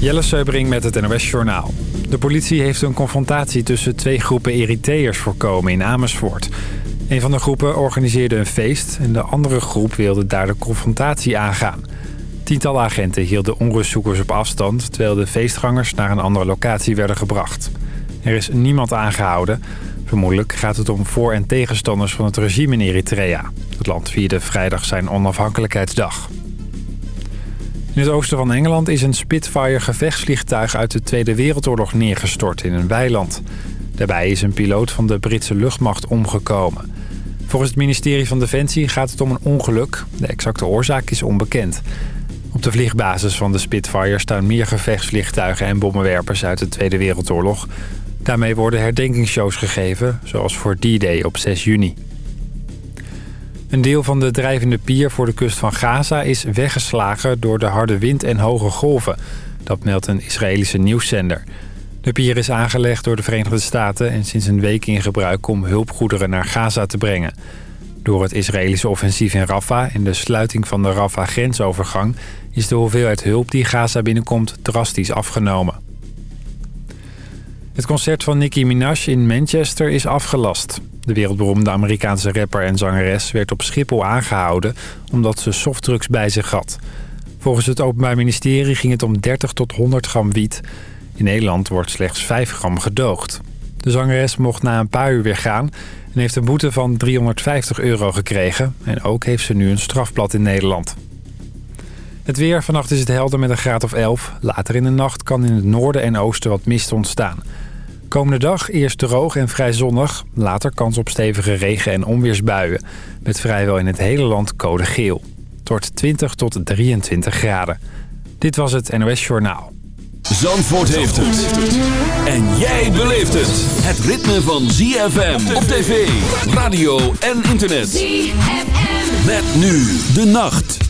Jelle Seubring met het NOS Journaal. De politie heeft een confrontatie tussen twee groepen Eritreërs voorkomen in Amersfoort. Een van de groepen organiseerde een feest en de andere groep wilde daar de confrontatie aangaan. Tientallen agenten hielden onrustzoekers op afstand... terwijl de feestgangers naar een andere locatie werden gebracht. Er is niemand aangehouden. Vermoedelijk gaat het om voor- en tegenstanders van het regime in Eritrea. Het land vierde vrijdag zijn onafhankelijkheidsdag. In het oosten van Engeland is een Spitfire gevechtsvliegtuig uit de Tweede Wereldoorlog neergestort in een weiland. Daarbij is een piloot van de Britse luchtmacht omgekomen. Volgens het ministerie van Defensie gaat het om een ongeluk. De exacte oorzaak is onbekend. Op de vliegbasis van de Spitfire staan meer gevechtsvliegtuigen en bommenwerpers uit de Tweede Wereldoorlog. Daarmee worden herdenkingsshows gegeven, zoals voor D-Day op 6 juni. Een deel van de drijvende pier voor de kust van Gaza is weggeslagen door de harde wind en hoge golven. Dat meldt een Israëlische nieuwszender. De pier is aangelegd door de Verenigde Staten en sinds een week in gebruik om hulpgoederen naar Gaza te brengen. Door het Israëlische offensief in Rafah en de sluiting van de Rafah-grensovergang is de hoeveelheid hulp die Gaza binnenkomt drastisch afgenomen. Het concert van Nicki Minaj in Manchester is afgelast. De wereldberoemde Amerikaanse rapper en zangeres werd op Schiphol aangehouden... omdat ze softdrugs bij zich had. Volgens het Openbaar Ministerie ging het om 30 tot 100 gram wiet. In Nederland wordt slechts 5 gram gedoogd. De zangeres mocht na een paar uur weer gaan... en heeft een boete van 350 euro gekregen. En ook heeft ze nu een strafblad in Nederland. Het weer. Vannacht is het helder met een graad of 11. Later in de nacht kan in het noorden en oosten wat mist ontstaan. Komende dag eerst droog en vrij zonnig. Later kans op stevige regen- en onweersbuien. Met vrijwel in het hele land code geel. Wordt 20 tot 23 graden. Dit was het NOS Journaal. Zandvoort heeft het. En jij beleeft het. Het ritme van ZFM op tv, radio en internet. ZFM. Met nu de nacht.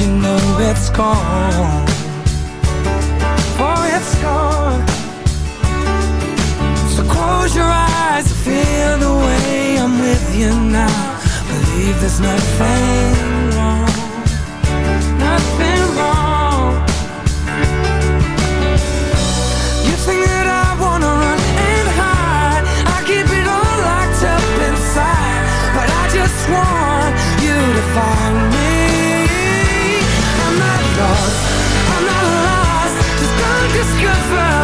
you know it's gone. Oh, it's gone. So close your eyes and feel the way I'm with you now. Believe there's nothing wrong, nothing wrong. You think that I wanna run and hide? I keep it all locked up inside, but I just want. fly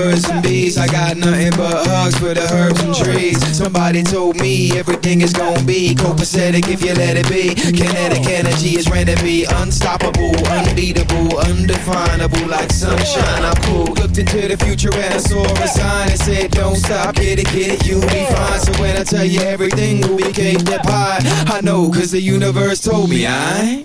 birds and bees. I got nothing but hugs for the herbs and trees. Somebody told me everything is gonna be copacetic if you let it be. Kinetic energy is ready to be unstoppable, unbeatable, undefinable, like sunshine. I'm cool. Looked into the future and I saw a sign and said, Don't stop, get it, get it, you'll be fine. So when I tell you everything, we came to pie. I know, cause the universe told me I.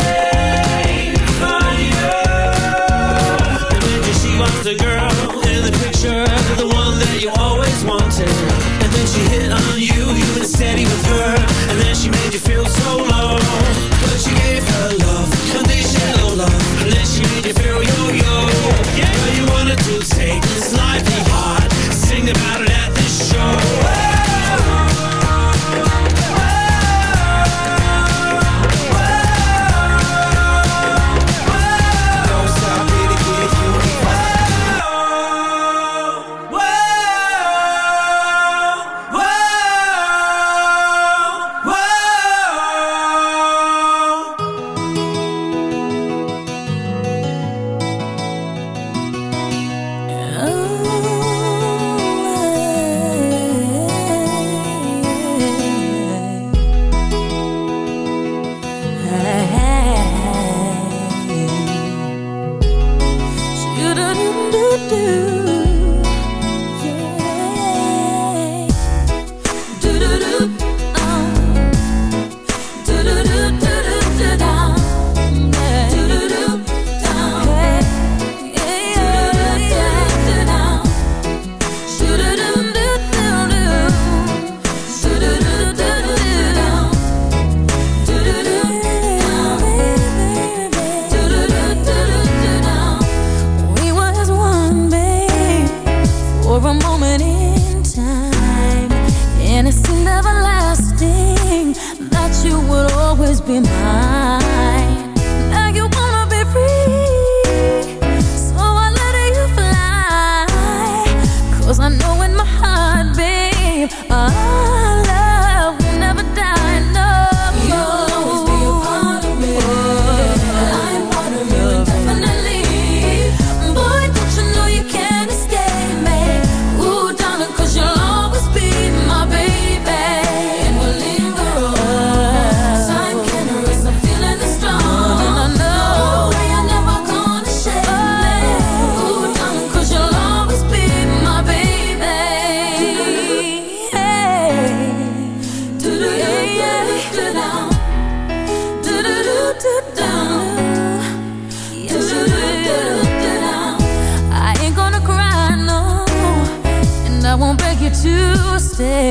say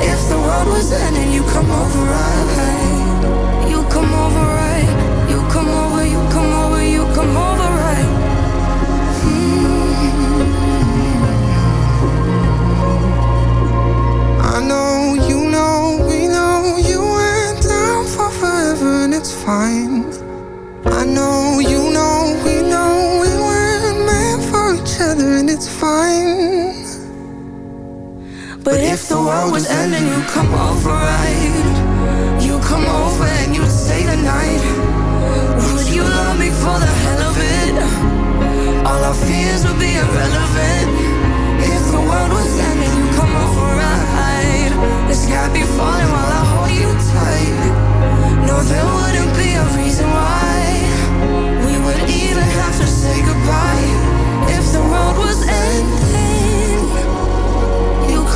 If the world was ending, you come over, right? You come over right. You come over, you come over, you come over right. Hmm. I know, you know, we know you went down for forever and it's fine. I know, you know, we know we weren't meant for each other and it's fine. But if the world was ending, you'd come over right? You'd come over and you stay the night. Would you love me for the hell of it? All our fears would be irrelevant. If the world was ending, you'd come over right? The sky be falling while I hold you tight. No, there wouldn't be a reason why We would even have to say goodbye. If the world was ending